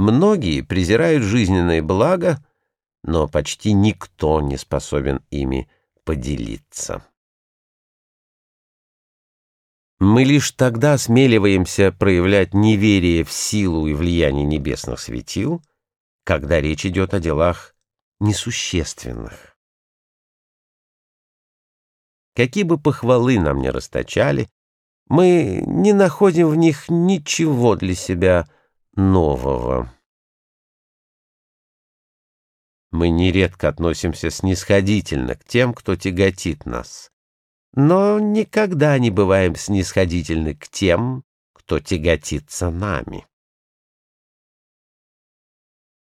Многие презирают жизненные блага, но почти никто не способен ими поделиться. Мы лишь тогда смеливаемся проявлять неверие в силу и влияние небесных светил, когда речь идет о делах несущественных. Какие бы похвалы нам ни расточали, мы не находим в них ничего для себя нового. Мы нередко относимся снисходительно к тем, кто тяготит нас, но никогда не бываем снисходительны к тем, кто тяготится нами.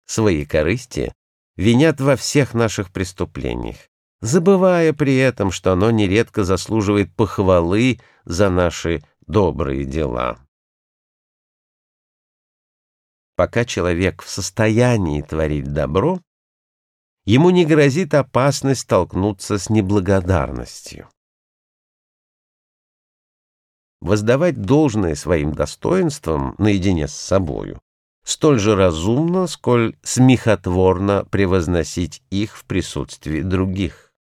Свои корысти винят во всех наших преступлениях, забывая при этом, что оно нередко заслуживает похвалы за наши добрые дела. Пока человек в состоянии творить добро, ему не грозит опасность столкнуться с неблагодарностью. Воздавать должное своим достоинствам наедине с собою столь же разумно, сколь смехотворно превозносить их в присутствии других.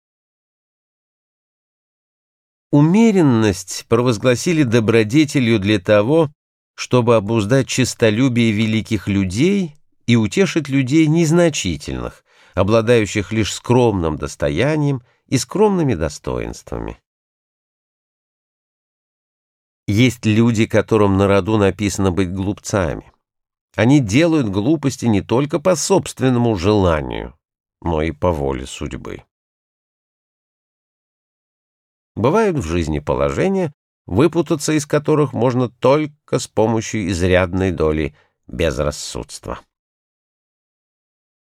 Умеренность провозгласили добродетелью для того, чтобы обуздать честолюбие великих людей и утешить людей незначительных, обладающих лишь скромным достоянием и скромными достоинствами. Есть люди, которым на роду написано быть глупцами. Они делают глупости не только по собственному желанию, но и по воле судьбы. Бывают в жизни положения, выпутаться из которых можно только с помощью изрядной доли безрассудства.